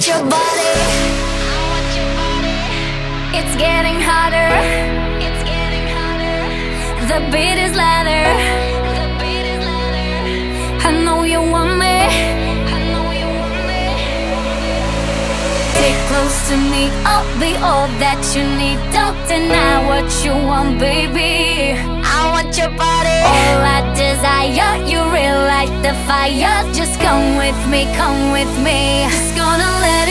want your body. It's getting hotter. It's getting hotter. The beat is louder. The beat is louder. I know you want me. I know you want me. Stay close to me. I'll be all that you need. Don't deny what you want, baby. I fire's just come with me, come with me. Just gonna let it